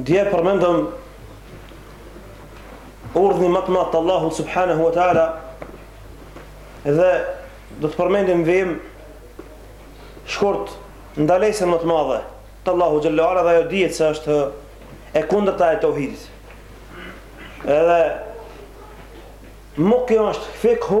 Dje përmendëm urdhni më të madh të Allahut subhanahu wa taala dhe do të përmendim vijim shkurt ndalesën më të madhe të Allahu xhallahu ala dhe ajo dihet se është e kundërta e tauhidit. Edhe kjo është fikhu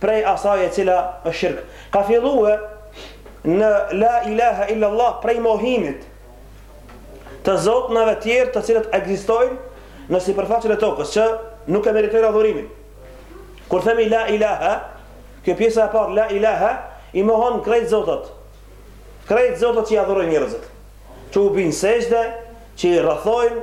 prej asaj e cila është shirk. Ka fillue në La ilahe illallah prej mohimit të zotnave tjerë të cilët ekzistojnë në sipërfaqen e tokës, që nuk e meritojnë adhurimin. Kur themi la ilaha, kjo pjesa e parë la ilaha i mohon krejt zotët. Krejt zotët që i adhurojnë njerëzit, që u bijnë sexhde, që i rrethojnë,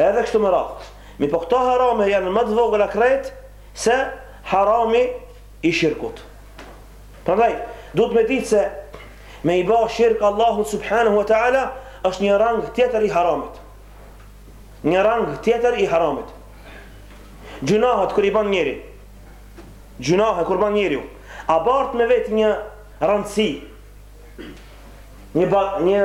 Edhe kështu me radhë. Mirëpo këto harame janë më të vogla krejt se harami i shirkut. Prandaj, duhet me ditë se me i bë shirk Allahut subhanahu wa taala është një rang tjetër i haramit. Një rang tjetër i haramit. Gjunahet kur i bën njeri. Gjunahet kur bën njeriu. A bart me vete një rëndësi një, ba, një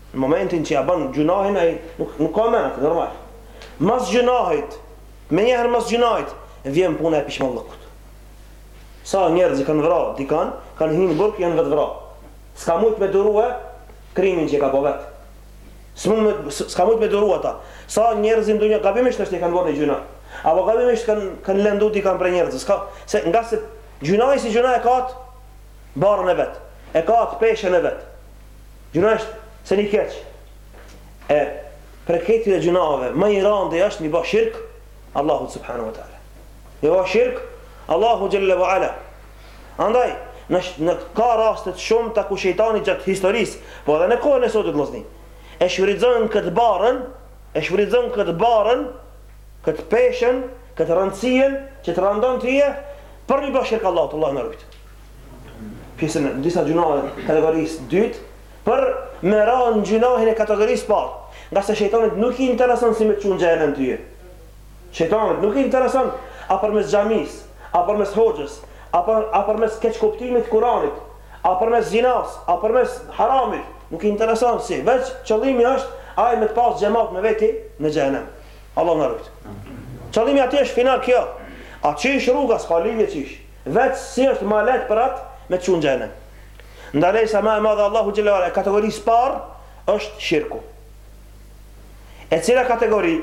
Në momentin që ja bën gjunahin ai nuk nuk ka mend, normal. Mas gjunahit, menjëherë mas gjunahit vjen puna e pishmallëkut. Sa njerëz që kanë vrarë dikon, kanë hyrë në burg janë vetëvrarë. S'ka mujt me durue krimin që e ka bë vet. S'mund me s'ka mujt me durue atë. Sa njerëz në dunja gabimisht është i kanë bërë gjuna. Apo gabimisht kanë kanë lëndu dikon për njerëz. S'ka se ngase gjunahi si gjunah e ka barrën e vet. E ka peshën e vet. Gjunah është send i keq e prej këtyre gjunaheve më i rëndë është me i bë shirk Allahut subhanahu wa taala. Me i bë shirk Allahut jalla wa ala. Andaj në në ka raste të shumta ku shejtani gjatë historisë, po edhe në kohën e sotit vllazni. E shfrytëzon këtë barrën, e shfrytëzon këtë barrën, këtë peshën, këtë rëndësinë që të rëndon ti për me i bë shirk Allahut Allahu na rujt. pjesën e disa gjunaheve të kategorisë dytë, për me ra në gjunahin e kategorisë parë, ngase shejtanit nuk i intereson si me çu në xhehenem ty. Shejtanit nuk i intereson a përmes xhamisë, a përmes hoxhës, a për, a përmes keqkuptimit Kuranit, a përmes zinasë, a përmes haramit, nuk i intereson si, veç qëllimi është ai me të pas xhemat me veti në xhehenem. Allahu na rujt. Qëllimi i tij është final kjo. A qysh rruga, s'ka lidhje qysh. Veç si është ma lehtë për atë me t'çu në xhehenem. Ndalesa ma e madhe Allahu xhele ue ala e kategorisë parë është shirku. E cila kategori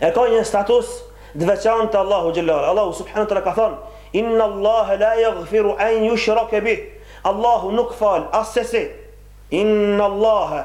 e ka një status të veçantë te Allahu xhele ue ala. Allahu subhanahu wa taala ka thonë Inna Allahe la yaghfiru an yushrake bih. Allahu nuk fal asesi. Inna Allahe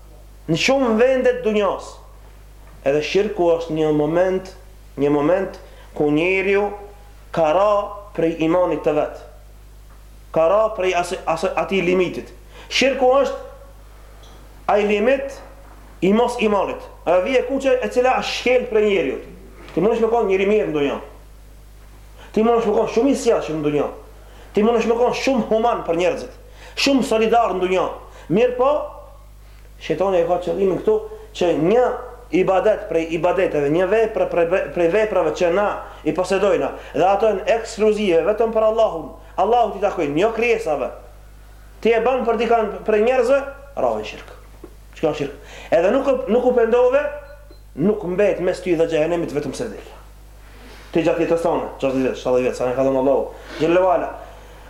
Në shumë vende të dunjas, edhe shirku është një moment, një moment ku njeri ka ra prej imanit të vet. Ka ra prej asaj, asaj, atij limitit. Shirku është ai limit i mos imanit. Ajo vijë e kuqe e cila është shkel prej njeriut. Ti mundesh me kon njeri mirë në dunja. Ti mundesh me kon shumë i sjellshëm në dunja. Ti mundesh me kon shumë human për njerëzit. Shumë solidar në dunja. Mirëpo, shejtani e ka qëllimin këtu që një ibadet prej ibadeteve, një vepër prej veprave që na i posedojna dhe ato janë ekskluzive vetëm për Allahun, Allahut i takojnë, jo krijesave. Ti e ban për dikan prej njerëzve, rave n'shirk. Çka është shirk? Edhe nuk nuk u pendove, nuk mbet mes ty dhe xhehenemit vetëm se vdekja. Ti gjatë jetës tënde, 60 vjet, 70 vjet, sa t'i ka dhënë Allahu, xhele ue ala.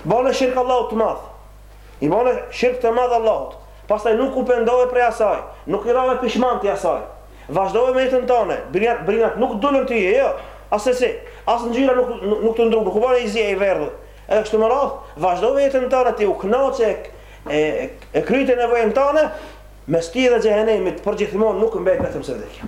Bane shirk Allahut të madh. I bane shirk të madh Allahut. Pastaj nuk u pendove prej asaj, nuk i rave pishman ti asaj. Vazhdove me jetën tënde, brinat, brinat nuk dolën ti, jo. Asesi, as ngjyra nuk nuk, nuk të ndrru, nuk u bane i zi e i verdhë. Edhe kështu me radhë, vazhdove jetën tënde ti u kënaqe e e kryte nevojën tënde, mes ty dhe xhehenemit për gjithmonë nuk mbet vetëm se vdekja.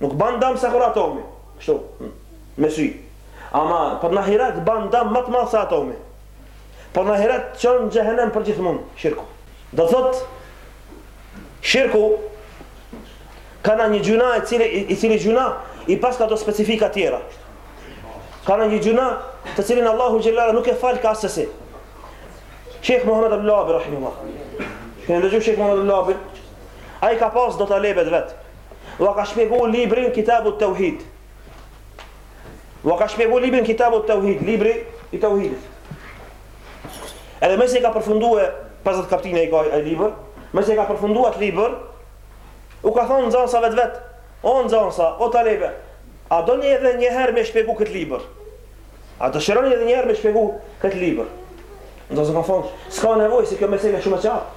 Nuk ban dam sikur atomi, kështu, me sy. Ama, për në ahiret ban dam ma të madh se atomi. Për në ahiret t'çon në xhehenem për gjithmonë, shirku. Do thot, shirku koka një gjynah i cili, i cili gjynah i paska do specifika tjera. Koka një gjynah të cilin Allahu xhele ala nuk e falka asesi. Shejh Muhamed Abdulvehabi, rahimehullah. Keni ndëgju Shejh Muhamed Abdulvehabi, ai ka pas do talebe t'vet. Ua ka shpjegu librin Kitabu teuhid. Ua ka shpjegu librin Kitabu teuhid, libri i teuhidit. Edhe masi e ka përfundu e 50 kaptina i ka ai libër, masi e ka përfundu atë libër, u ka thonë nxansave të vet, o nxansa, o talebe, a doni edhe njëherë me shpjegu këtë libër? A dëshironi edhe njëherë me shpjegu këtë libër? Nxansat kanë thonë, s'ka nevojë, se kjo mesele e shumë e qartë.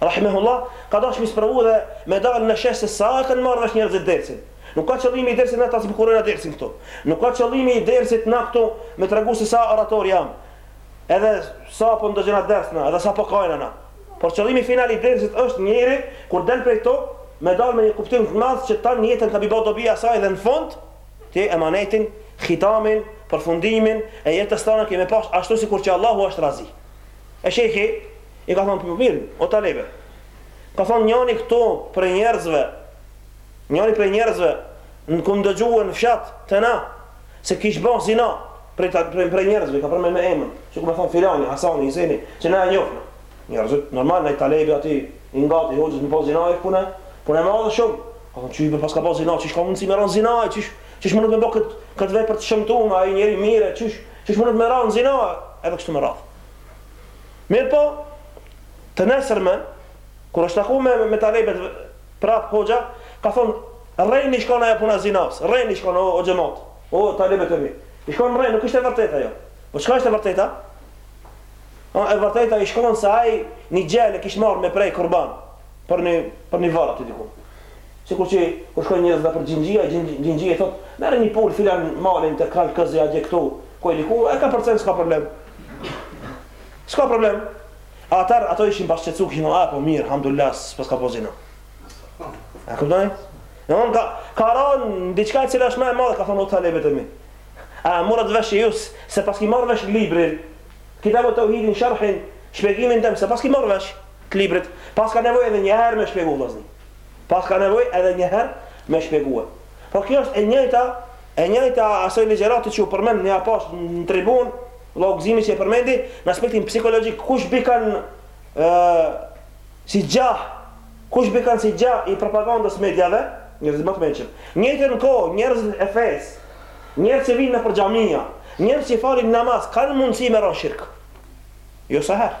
Rahimehullah, ka dashtë m'i sprovu dhe me dalë në shesh se sa e kanë marrë vesh njerëzit dersin. Nuk ka qëllimi i dersit na ta zbukurojna dersin këtu. Nuk ka qëllimi i dersit na këtu me tregu se sa oratorë jamë, edhe sa po ndëgjona ders na, edhe sa po kajna na. Por qëllimi final i dersit është njeri kur del prej këtu me dalë me një kuptim të madh që tanë jetën ka me i ba dobi asaj dhe në fund te emanetin, khitamin, përfundimin, e jetës tane ke me pas ashtu sikur që Allahu është razi. E shejhi i ka thonë, mirë, o talebe, ka thonë njëri këtu prej njerëzve, njëri prej njerëzve, unë kom dëgjue në fshat te na, se kish bo zina, prej, prej, prej njerëzve, ka përmen me emën, që ku me thonë filani, Hasani, Hyseni, që na e njofin njerëzit, normal, një talebe aty, i ngati hoxhës me bo zina, e kjo punë, punë e madhe shumë, ka thonë, qysh be paska bo zina, qysh ka mundësi me ra në zina, qysh, qysh mundet me bo këtë këtë vepër të shëmtuar, ai njeri i mirë, qysh qysh mundet me ra në zina edhe kështu me radhë. Mirëpo, të nesërmen, kur është taku me, me talebet prap hoxha, ka thonë, rrenë ish kon ajo puna e zinasë, rrenë ish kon o, o xhemat, o talebet e mi. Ish kon rrenë, nuk ishte e vërteta ajo. Po çka është e vërteta? O, e vërteta ish kon se ai një gjel e kish marrë me pre kurban. Për një, për një vorr aty diku. Sikur që kur shkojnë njerëz nëpër xhinxhia, xhinxhia i thotë, merre një pulë filan malin te Kral Këzi atje këtu, ku e di ku, e kapërcen s'ka problem. S'ka problem. Atëherë ata ishin pas qetsu kino a po mirë, alhamdulillah, s'paska bo zina. A kuptoni? Në mund ka, ka ranë në diçka cila është më e madhe, ka thonë o talebet e mi. A morët vesh ju, s'e paski marrë vesh librin, Kitabu Teuhidin, sherhin, shpjegimin tem, s'e paski marrë vesh. Të librit, paska nevojë edhe një herë me shpjegu vëllazni. Paska nevojë edhe një herë me shpjegue. Po kjo është e njëjta, e njëjta asoj ligjeratë që u përmend një apas në tribunë, vëllau Gëzimi që e përmendi, në aspektin psikologjik, kush bikan e, si gjah, kush bikan si gjah i propagandës e mediave, njerëzit më të mençëm. Njëjtën kohë, njerëzit e fesë, njerëz që vinë nëpër xhamia, njerëz që falin namaz, kanë mundësi me ra në shirk. Jo sa herë.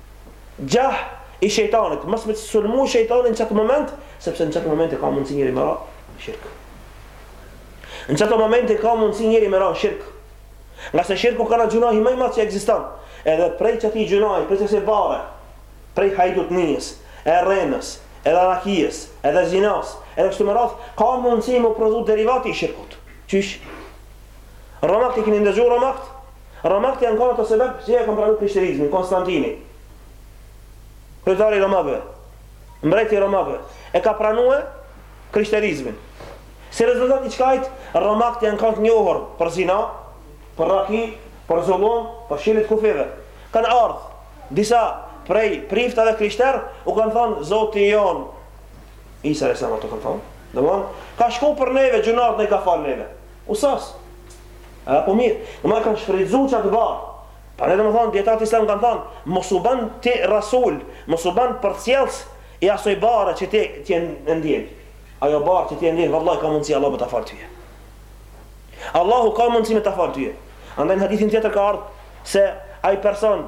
Gjah i shejtanit, mos me të sulmu shejtani në qat moment, sepse në qato momente ka mundësi njeri me ra n'shirk. Në qato momente ka mundësi njeri me ra n'shirk. Ngase shirku kanë gjynahi më i madh që ekziston. Edhe prej qeti gjynahi, prej që se bare, prej hajdutnisë, e rrenës, edhe rakijës, edhe zinas, edhe kështu me radhë, ka mundësi m'u prodhu derivati i shirkut. Qysh? Romakt i keni ndëgju romakt? Romakët janë konë ata sebep që e kanë pranuar krishterizmin, Konstantini. Kryetari i romakëve, mbreti i romakëve, e ka pranuar krishterizmin. Si rezultat i çkajit, romakët janë konë të njohur për zina, për raki, për zullum, për shkelje t'kufive. Kanë ardhë, disa prej priftave krishter, u kanë thonë, zoti jonë, Isa alejhi selam, kanë thonë, domethënë, ka shku për neve, gjynahet na i ka falë neve. U s'ka, E po mirë, domethënë e kanë shfrytëzu qat barrë. Pra domethënë, djetarët islam kanë thonë, mos u ban ti rasul, mos u bën për cjellës i asoj bare që ti që e ndjen. Ajo barrë që ti e ndjen, vëlla ka mundësi Allah me ta falë tyje. Allahu ka mundësi me ta falë tyje. Andaj në hadithin tjetër ka ardhë se ai person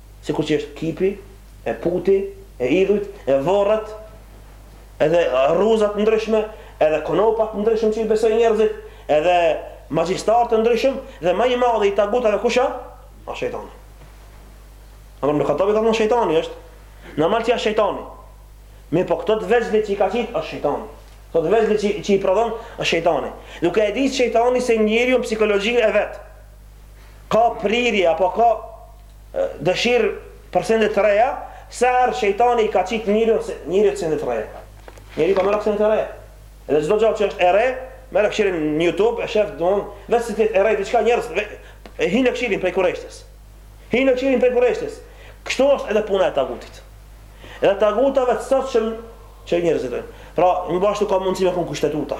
Sikur që është kipi, e puti, e idhujt, e varret, edhe rruza të ndryshme, edhe konopa të ndryshëm që i besojnë njerëzit, edhe magjistarë të ndryshëm, dhe më i madhi i tagutave kush është? Asht shejtani. Omer ibn Hattabi ka thënë shejtani është. Normal që është shejtani. Mirëpo këta të vegjlit që i ka qitë është shejtani. Këta të vegjlit që, që i prodhon është shejtani. Duke e ditë shejtani se njeriu në psikologjinë e vet ka prirje apo ka Dëshirë për sende të reja, çdoherë shejtani i ka qit njeriu njeriut sende të reja. Njeriu ka merak sende të reja. Edhe çdo gjë që është e re, merre kshyre në YouTube e shef, domthon, veç sa të jetë e re diçka njerëzit hinë e kshyrin prej kureshtes. Hinë e kshyrin prej kureshtes. Kështu është edhe puna e tagutit. Edhe tagutave të sotshëm që njerëzit. Pra, po ashtu ka mundësi me kon kushtetuta.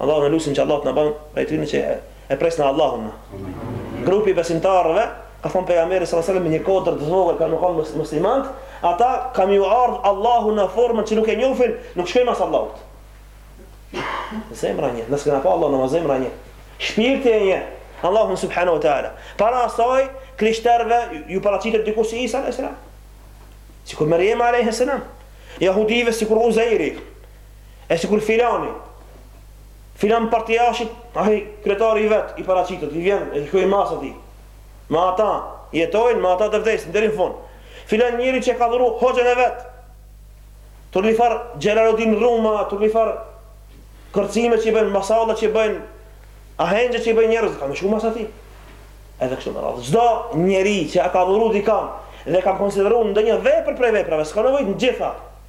Allahun e lusim që Allah të na bën prej tyre që e presin Allahun. Grupi i besimtarëve, ka thënë pejgamberi sallallahu alajhi wasallam në një kodër të vogël kanë me qenë muslimanët, ata kur ju ardh Allahu në formën që nuk e njohin, nuk shkojnë mas Allahut. Zemra e njeh, nëse s'e ke pa Allahun zemra e njeh. Shpirti e njeh Allahun subhanahu wa taala. Para asaj krishterëve ju paraqitet dikush si Isa alayhis salam. Sikur Maryam alayhis salam. Jehudive sikur Uzairi, E sikur filani, filan partiashit, ai kryetari i vet i paraqitet, i vjen e shkojnë mas atij. Me ata jetojnë, me ata të vdesin deri në fund. Filan njeri që e ka adhuru hoxhën e vet. Te njëfar Xhelaludin Rumi, te njëfar kërcime që i bëjnë, masalla që i bëjnë, ahengje që i bëjnë njerëz, ka me shku mas atij. Edhe kështu me radhë. Çdo njeri që ka adhuru dikon dhe ka konsideruar ndonjë vepër prej veprave, s'ka nevojë të gjitha.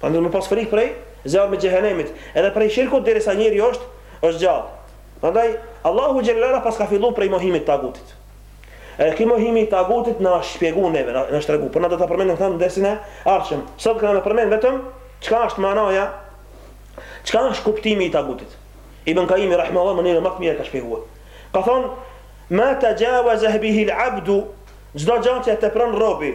Prandaj me pas frikë prej zjarmit xhehenemit, edhe prej shirkut derisa njeri është është gjallë. Prandaj Allahu xhelle ala paska filluar prej mohimit të tagutit. Edhe ky mohimi i tagutit na është shpjeguar neve, na është treguar, por na do ta përmendim edhe në dersin e ardhshëm. Sot kemi me përmend vetëm çka është manaja, çka është kuptimi i tagutit. Ibn Kaimi rahimahullahu mënyrë më të mirë ka shpjeguar. Ka thonë ma tajawaza bihi al-abdu çdo gjë që e tepron robi,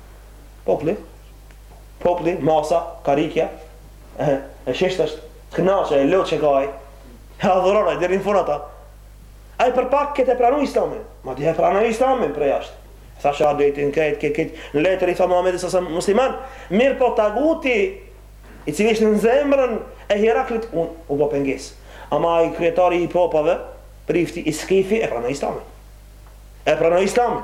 Popli, popli, masa, karikja, e, e sheshtë është, kënaqe, e lotë që ka ai, e adhuron ai, deri në fund ata. Ai për pak këtë e pranu islamin, madje e pranu islamin për jashtë. Tha shehadetin, këtë, këtë, këtë, në letër i tha Muhammedit se jam musliman, mirëpo taguti, i cili ishte në zemrën e Heraklit, unë, u bo pengesë. Ama ai kryetari i popave, prifti, uskufi, e pranu islamin. E pranu islamin.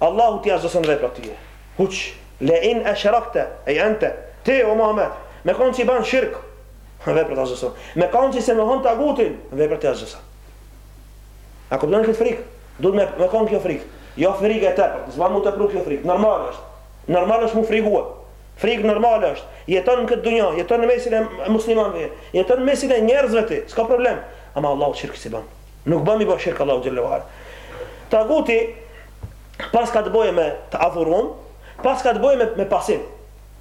Allahu t'i asgjëson veprat tyje. Huç, le in eshrekte, ej ente, ti o Muhammed, me konë që i banë shirk, veprat asgjëson. Me konë që s'e mohon tagutin, veprat t'i asgjëson. A kuptoni këtë frikë? Duhet me, me konë kjo frikë. Jo frikë e tepër, s'ban mu tepru kjo frikë, normal është. Normal është mu frikua. Frikë normal është. Jeton në këtë dunja, jeton në mesin e muslimanëve, jeton në mesin e njerëzve ti, s'ka problem. Ama Allahut shirk s'i banë. Nuk ban me i bo shirk Allahut xhelle ue ala. Taguti paska të bëjë me të adhurum, paska të bëjë me, me pasim.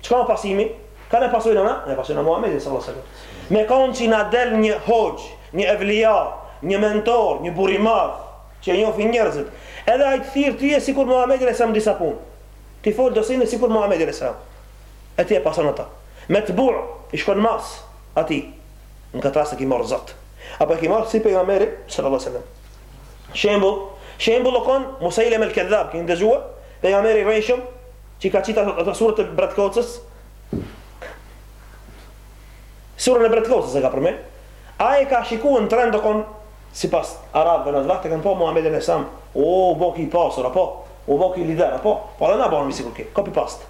Çka o pasimi? Kan e pasojmë na? Ne pasojmë Muhammedin sallallahu alaihi wasallam. Me kanë që na del një hoxhë, një evlija, një mentor, një burrë i madh, që e njohin njerëzit. Edhe ai të thirr tye sikur Muhamedi alejhi selam disa punë. T'i fol do sene sikur Muhamedi alejhi selam. E ti e pason ata. Metbu, i shkon mas atij. Në këtë rast e ki marrë Zot. Apo e ki marrë si pejgamberi sallallahu alaihi wasallam. Shembull, shembull o kon Musejlem el Kedhab, keni dëgjuar? Pejgamberi i rrejshëm që i ka qit ato suret e bretkocës. Suren e bretkocës e ka përmend. Ai e ka shikuar në trend o kon sipas arabëve në atë vakt e kanë pa Muhamedin alejhi selam. O, u bë ky i pasur apo? U bë ky lider apo? Po edhe na bëmi sikur ky. Copy paste.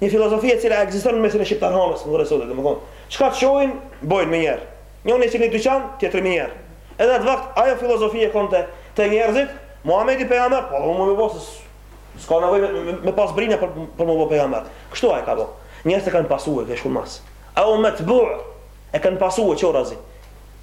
Një filozofi e cila ekziston në mesin e shqiptarhanës, me thonë sot, domethonë, çka shohin, bojnë menjëherë. Njoni e çil një dyqan, tjetri menjëherë. Edhe atë vakt, ajo filozofi o kon te njerëzit, Muhamedi pejgamber, po edhe unë me u bo, s'ka nevojë me, me, me pas brina për, për me u bo pejgamber. Kështu ai e ka bo. Njerëzit e kanë pasu e kanë shku mas. Eu metbu, e kanë pasu e qorrazi.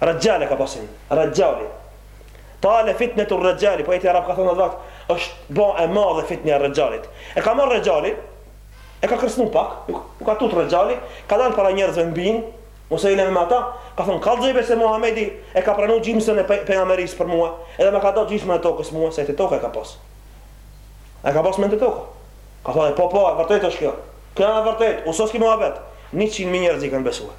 Rajjal e ka pas emrin, Rajjali. Ta le fitne të Rajjali, po e ti Arab ka thonë në dhakt, është bo e madhe fitne e Rajjalit. E ka marrë Rajjalin, e ka kërcnu pak, u ka tutë Rajjali, ka dalë para njerëzve në binë, Musejleme ata, ka thonë, kedhabi se Muhamedi e ka pranu gjymsën e pejgamberisë për mua, edhe ma ka dhon gjymsën e tokës mua, se e të tokë e ka pasë. E ka pasë me në të tokë. Ka thonë, po, po, e vërtet është kjo. Kjo e vërtet, u sos ky muhabet. Njëqind mijë njerëz i kanë besuar.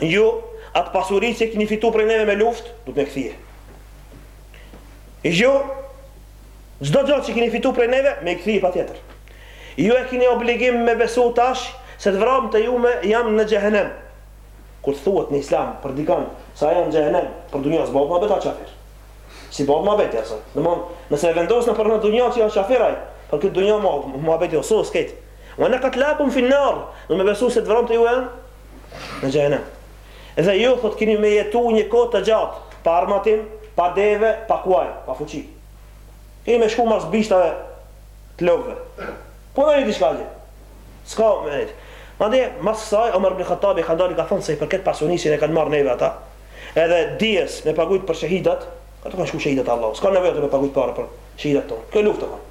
Ju, atë pasuri që kini fitu prej neve me luftë, duhet me e kthy. Ju, çdo gjo që kini fitu prej neve, me i kthy patjetër. Ju e kini obligim me besu tash, se të vramët e juve jan në xhehenem. Kur thuhet në islam, për dikan, se jan në xhehenem, për dunja s'bohet muhabet, â qafir. S'i bohet muhabeti, asë. Domethon, nëse e vendos në për në dunja që janë qafiraj, për këtë dunja muhabeti u sos krejt. Ve enne katlakum fin-nar, në me besu se të vramët e juve jan, Në xhehenem Dhe ju thot kini me jetu një kohë të gjatë Pa armatim, pa deve, pa kuaj, pa fuqi Kini me shku mas bishtave të lopve Po në një diçka gje S'ka me nejtë Mandej mas saj Omer Ibni Hattabi e ka ndal, i ka thonë sa i përket pasunisë që na e kanë marrë neve ata Edhe dijes me pagujt për shahidat Ata kanë shku shahidat Allah S'ka nevojë me pagujt pare për shahidat tonë Kjo luftë u kanë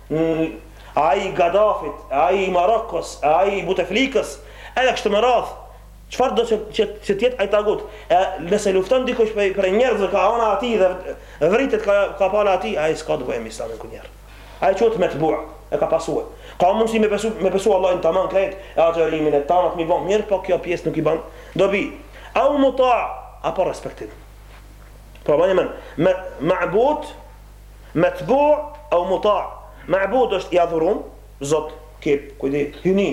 Umm, e ai i Gadafit, e ai i Marokos, e ai i Buteflikës, edhe kështu me radhë. Çfarë do që, që, që të jetë ai tagut? E nëse lufton dikush për, për njerëz që ka ana atij dhe vritet ka, ka pala atij, ai s'ka të bëjë me Islamin kurnjiher. Ai quhet metbu, e ka pasue. Ka mundësi me besu, me besu Allahin tamam krejt, e agjërimin e tamam mi bën mirë, po kjo pjesë nuk i bën dobi. Au muta, apo respektim. Pra mbani men, me ma'bud Metbu' au muta', ma'bud është i adhurum, zot, kip, kujti, hyjni.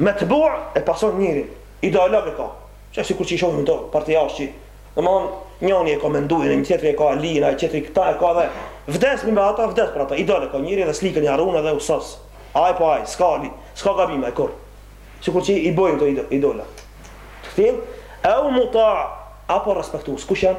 Metbu' e pason njerin, ideolog e ka. Çka sikur që i shohim këto partijashi. Domthon njëri e ka Menduhin, një tjetri e ka Alinë, ai tjetri këta e ka dhe vdes me ata, vdes për ata. Ideal e ka njerin dhe slikën ia run edhe u sos. Ai po ai, s'ka Ali, s'ka gabim ai kurrë. Sikur që i bojnë këto idola. Të kthim, au muta' apo respektues, kush janë?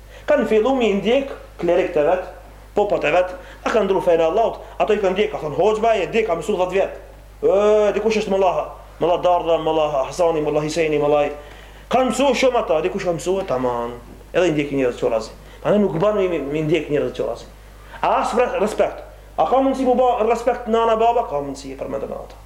Kanë fillu mi ndjek klerikët e vet, popat e vet, a kanë ndrru fenë e Allahut, ato i kanë ndjek, ka thonë hoxha ai e di, ka mësu dhjetë vjet. Ëë, dikush është molla, molla Dardha, molla Hasani, molla Hiseni, molla ai. Kanë mësu shumë ata, dikush ka mësue, tamam. Edhe i ndjekin njerëz qorrazi. Prandaj nuk bën mi, mi ndjek njerëz qorrazi. A as respekt. A ka mundësi mu bë respekt nana baba? Ka mundësi e përmendën ata.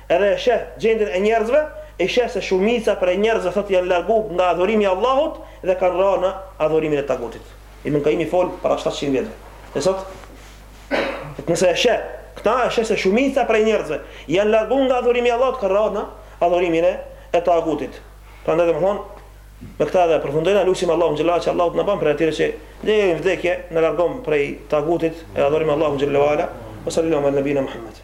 Edhe e sheh gjendjen e njerëzve, e sheh se shumica prej njerëzve thotë janë largu nga adhurimi i Allahut dhe kanë ra në adhurimin e tagutit. Ibn Kajimi fol para shtatëqind vjetëve. E sot? Nëse e sheh, këta e sheh se shumica prej njerëzve janë largu nga adhurimi i Allahut, kanë ra në adhurimin e e tagutit. Prandaj domthon me këta edhe përfundojmë, e lutim Allahun xheleshanuhu që Allahu të na bën prej atyre që deri në vdekje na largon prej tagutit e adhurojmë Allahun xhele ue ala. Sallallahu alaihi ve sellem Muhammed.